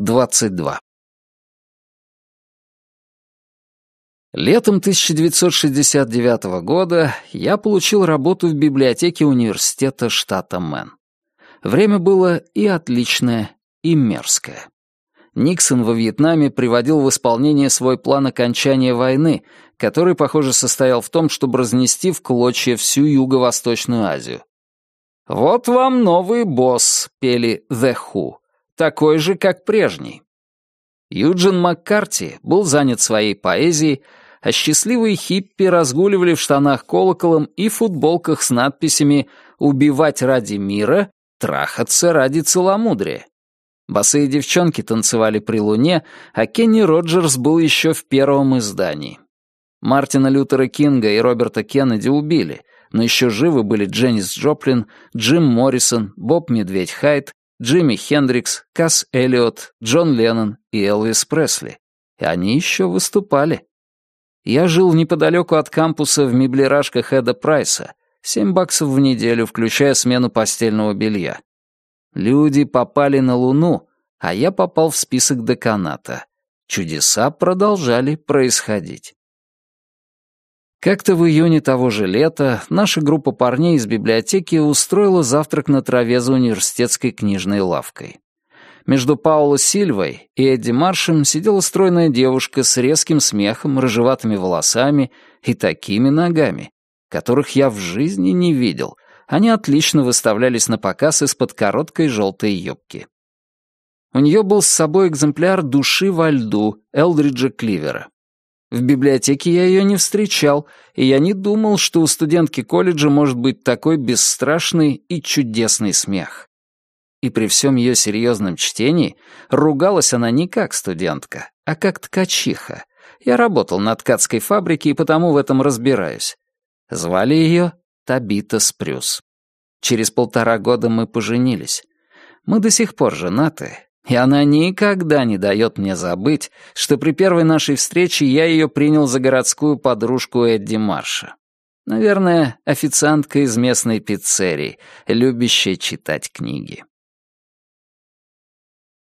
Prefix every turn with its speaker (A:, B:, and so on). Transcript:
A: 22. Летом 1969 года я получил работу в библиотеке университета штата Мэн. Время было и отличное, и мерзкое. Никсон во Вьетнаме приводил в исполнение свой план окончания войны, который, похоже, состоял в том, чтобы разнести в клочья всю Юго-Восточную Азию. «Вот вам новый босс», — пели «The Who», такой же, как прежний. Юджин Маккарти был занят своей поэзией, а счастливые хиппи разгуливали в штанах колоколом и футболках с надписями «Убивать ради мира, трахаться ради целомудрия». Босые девчонки танцевали при луне, а Кенни Роджерс был еще в первом издании. Мартина Лютера Кинга и Роберта Кеннеди убили, но еще живы были Дженнис Джоплин, Джим Моррисон, Боб Медведь Хайт, Джимми Хендрикс, Касс Эллиот, Джон Леннон и Элвис Пресли. И они еще выступали. Я жил неподалеку от кампуса в меблерашках Эда Прайса. Семь баксов в неделю, включая смену постельного белья. Люди попали на Луну, а я попал в список деканата. Чудеса продолжали происходить. Как-то в июне того же лета наша группа парней из библиотеки устроила завтрак на траве за университетской книжной лавкой. Между Пауло Сильвой и Эдди Маршем сидела стройная девушка с резким смехом, рыжеватыми волосами и такими ногами, которых я в жизни не видел. Они отлично выставлялись на показ из-под короткой желтой юбки. У нее был с собой экземпляр «Души во льду» Элдриджа Кливера. В библиотеке я ее не встречал, и я не думал, что у студентки колледжа может быть такой бесстрашный и чудесный смех. И при всем ее серьезном чтении ругалась она не как студентка, а как ткачиха. Я работал на ткацкой фабрике и потому в этом разбираюсь. Звали ее Табита Спрюс. Через полтора года мы поженились. Мы до сих пор женаты, и она никогда не дает мне забыть, что при первой нашей встрече я ее принял за городскую подружку Эдди Марша. Наверное, официантка из местной пиццерии, любящая читать книги.